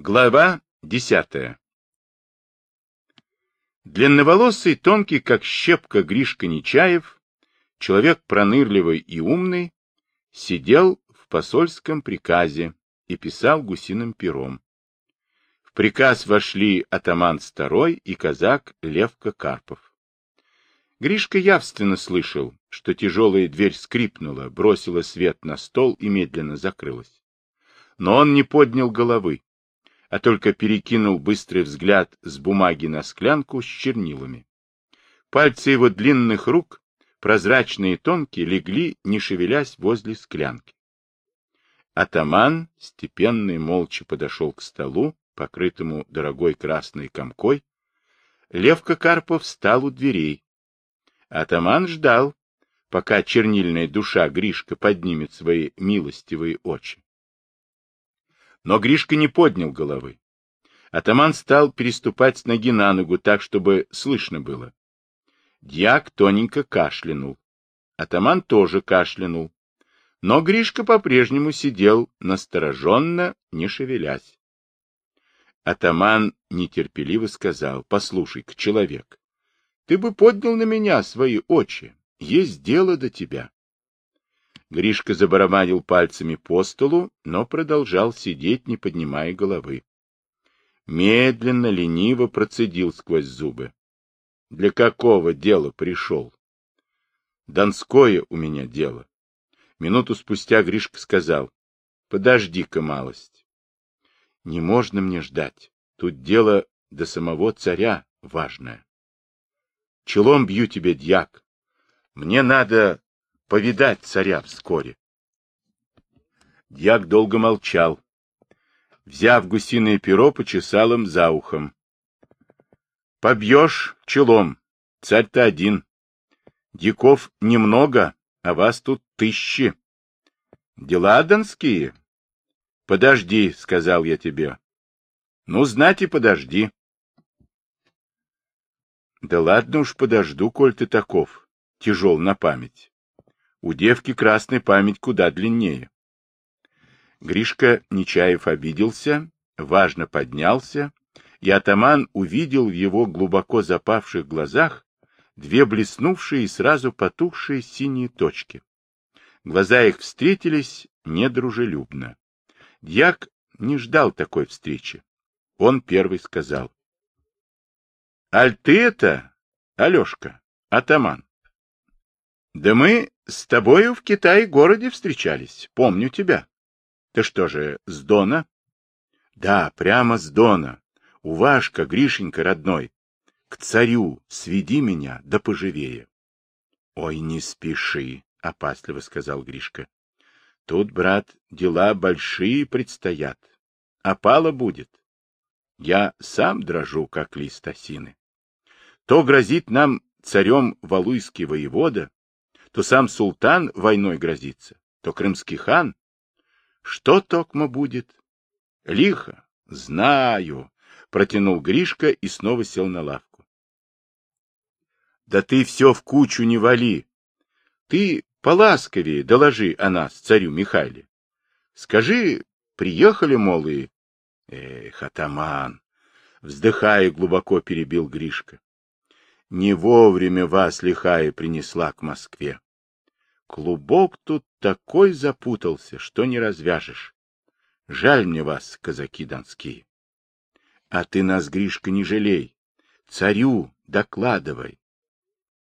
Глава десятая Длинноволосый, тонкий, как щепка Гришка Нечаев, человек пронырливый и умный, сидел в посольском приказе и писал гусиным пером. В приказ вошли атаман Старой и казак Левка Карпов. Гришка явственно слышал, что тяжелая дверь скрипнула, бросила свет на стол и медленно закрылась. Но он не поднял головы а только перекинул быстрый взгляд с бумаги на склянку с чернилами. Пальцы его длинных рук, прозрачные и тонкие, легли, не шевелясь, возле склянки. Атаман степенно и молча подошел к столу, покрытому дорогой красной комкой. Левка Карпов встал у дверей. Атаман ждал, пока чернильная душа Гришка поднимет свои милостивые очи. Но Гришка не поднял головы. Атаман стал переступать с ноги на ногу так, чтобы слышно было. Дьяк тоненько кашлянул. Атаман тоже кашлянул. Но Гришка по-прежнему сидел настороженно, не шевелясь. Атаман нетерпеливо сказал, — Послушай-ка, человек, ты бы поднял на меня свои очи, есть дело до тебя. Гришка забарабанил пальцами по столу, но продолжал сидеть, не поднимая головы. Медленно, лениво процедил сквозь зубы. Для какого дела пришел? Донское у меня дело. Минуту спустя Гришка сказал. Подожди-ка малость. Не можно мне ждать. Тут дело до самого царя важное. Челом бью тебе, дьяк. Мне надо повидать царя вскоре. Дьяк долго молчал. Взяв гусиное перо, почесал им за ухом. — Побьешь челом, царь-то один. Диков немного, а вас тут тысячи. Дела донские? — Подожди, — сказал я тебе. — Ну, знать и подожди. — Да ладно уж подожду, коль ты таков, тяжел на память. У девки красная память куда длиннее. Гришка Нечаев обиделся, важно поднялся, и атаман увидел в его глубоко запавших глазах две блеснувшие и сразу потухшие синие точки. Глаза их встретились недружелюбно. Дьяк не ждал такой встречи. Он первый сказал. — Аль ты это, Алешка, атаман? — Да мы с тобою в Китае городе встречались. Помню тебя. Ты что же, с Дона? Да, прямо с Дона. Уважка, Гришенька родной. К царю сведи меня, да поживее. Ой, не спеши, опасливо сказал Гришка. Тут, брат, дела большие предстоят. Опала будет. Я сам дрожу, как лист осины. То грозит нам царем Валуйский воевода, то сам султан войной грозится, то крымский хан. Что токмо будет? Лихо. Знаю, протянул Гришка и снова сел на лавку. Да ты все в кучу не вали. Ты поласковее доложи о нас, царю Михайле. Скажи, приехали, мол, и... Эх, атаман! Вздыхая, глубоко перебил Гришка. Не вовремя вас лихая принесла к Москве. Клубок тут такой запутался, что не развяжешь. Жаль мне вас, казаки донские. А ты нас, Гришка, не жалей. Царю докладывай.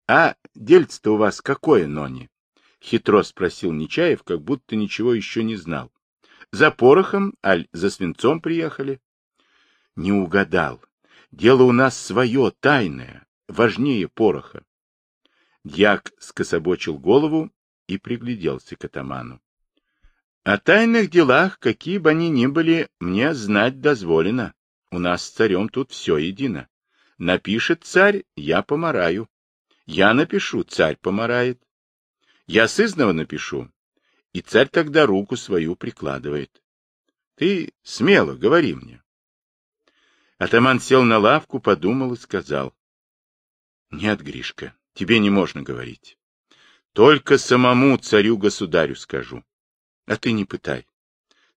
А дельце-то у вас какое, Нони? Хитро спросил Нечаев, как будто ничего еще не знал. За порохом, аль за свинцом приехали? Не угадал. Дело у нас свое, тайное важнее пороха. Дьяк скособочил голову и пригляделся к атаману. О тайных делах, какие бы они ни были, мне знать дозволено. У нас с царем тут все едино. Напишет царь, я помараю. Я напишу, царь помарает. Я сызнова напишу, и царь тогда руку свою прикладывает. Ты смело говори мне. Атаман сел на лавку, подумал и сказал. Нет, Гришка, тебе не можно говорить. Только самому царю-государю скажу. А ты не пытай.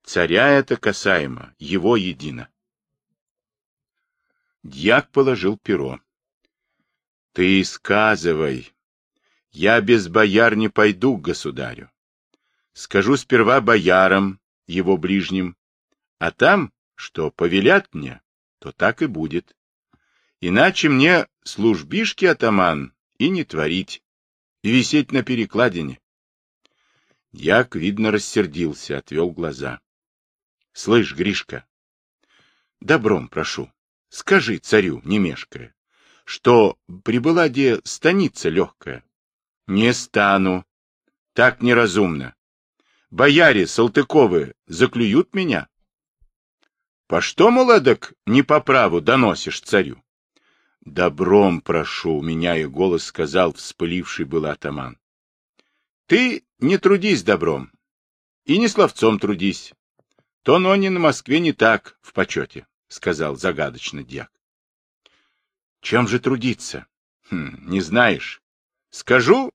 Царя это касаемо, его едино. Дьяк положил перо. — Ты сказывай. Я без бояр не пойду к государю. Скажу сперва боярам, его ближним, а там, что повелят мне, то так и будет. Иначе мне службишки, атаман, и не творить, и висеть на перекладине. Як, видно, рассердился, отвел глаза. — Слышь, Гришка, добром прошу, скажи царю, не мешкая, что прибыла где станица легкая. — Не стану. Так неразумно. Бояре Салтыковы заклюют меня. — По что, молодок, не по праву доносишь царю? — Добром прошу, меняя голос, сказал вспыливший был атаман. — Ты не трудись добром и не словцом трудись. То но не на Москве не так в почете, — сказал загадочно дьяк. — Чем же трудиться? Хм, не знаешь. Скажу,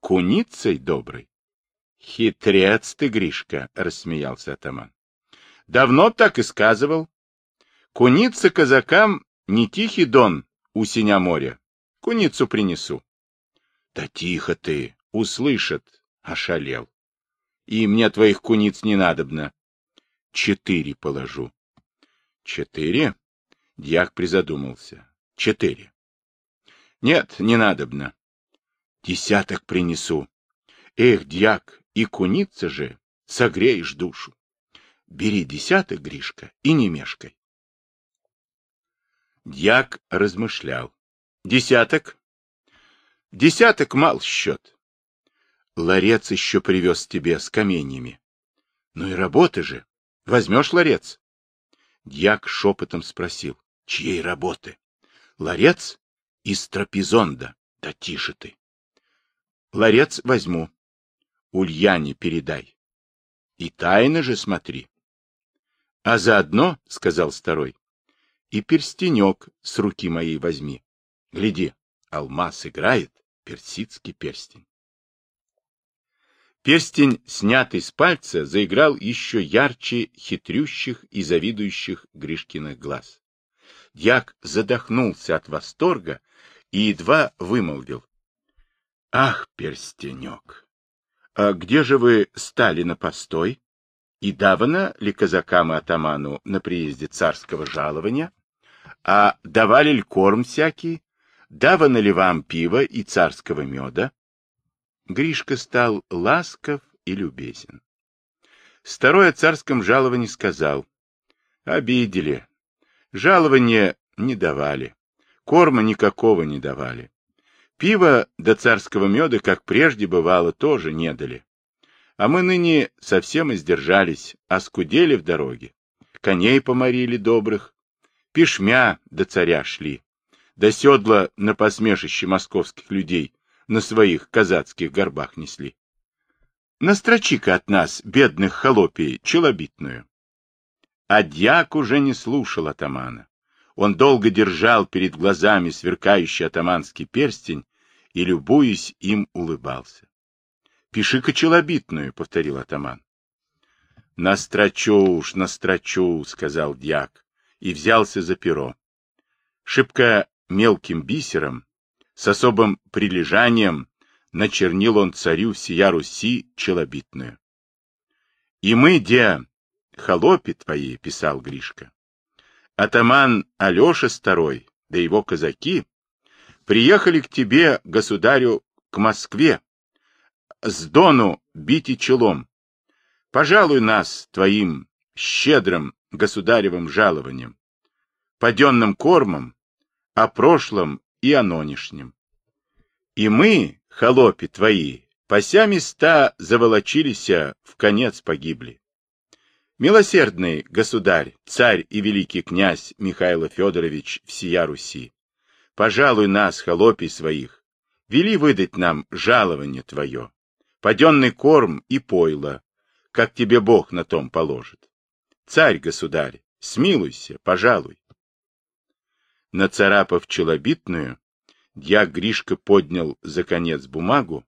куницей доброй. — Хитрец ты, Гришка, — рассмеялся атаман. — Давно так и сказывал. Куница казакам не тихий дон у синя моря. Куницу принесу. — Да тихо ты, услышат, ошалел. И мне твоих куниц не надобно. Четыре положу. Четыре? Дьяк призадумался. Четыре. Нет, не надобно. Десяток принесу. Эх, дьяк, и куница же, согреешь душу. Бери десяток, Гришка, и не мешкай. Дьяк размышлял. Десяток? Десяток мал счет. Ларец еще привез тебе с каменьями. Ну и работы же. Возьмешь ларец? Дьяк шепотом спросил. Чьей работы? Ларец? Из трапезонда. Да тише ты. Ларец возьму. Ульяне передай. И тайно же смотри. А заодно, — сказал старой, — и перстенек с руки моей возьми. Гляди, алмаз играет, персидский перстень. Перстень, снятый с пальца, заиграл еще ярче хитрющих и завидующих Гришкиных глаз. Дьяк задохнулся от восторга и едва вымолвил. — Ах, перстенек! А где же вы стали на постой? И давано ли казакам и атаману на приезде царского жалования? А давали ли корм всякий? Давано ли вам пиво и царского меда? Гришка стал ласков и любезен. Старой о царском жаловании сказал. Обидели. Жалования не давали. Корма никакого не давали. Пива до царского меда, как прежде бывало, тоже не дали. А мы ныне совсем издержались, оскудели в дороге. Коней поморили добрых. Пешмя до царя шли. До седла на посмешище московских людей на своих казацких горбах несли. Настрочи-ка от нас, бедных холопий, челобитную. А дьяк уже не слушал атамана. Он долго держал перед глазами сверкающий атаманский перстень и, любуясь им, улыбался. — Пиши-ка челобитную, — повторил атаман. — Настрочу уж, настрочу, — сказал дьяк, и взялся за перо. Шибко мелким бисером с особым прилежанием начернил он царю сия Руси челобитную. «И мы, де, холопи твои», — писал Гришка, — «атаман Алеша Старой, да его казаки, приехали к тебе, государю, к Москве, с Дону бить и челом. Пожалуй нас твоим щедрым государевым жалованием, паденным кормом, о прошлом и о нонешнем. И мы, холопи твои, пося места заволочилися, в конец погибли. Милосердный государь, царь и великий князь Михаил Федорович всея Руси, пожалуй нас, холопий своих, вели выдать нам жалование твое, паденный корм и пойло, как тебе Бог на том положит. Царь-государь, смилуйся, пожалуй. Нацарапав челобитную, дьяк Гришка поднял за конец бумагу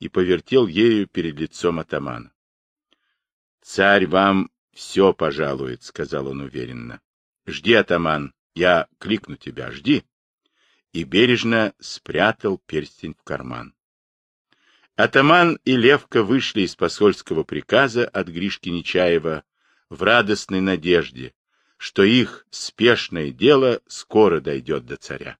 и повертел ею перед лицом атамана. — Царь вам все пожалует, — сказал он уверенно. — Жди, атаман, Я кликну тебя, жди. И бережно спрятал перстень в карман. Атаман и Левка вышли из посольского приказа от Гришки Нечаева в радостной надежде, что их спешное дело скоро дойдет до царя.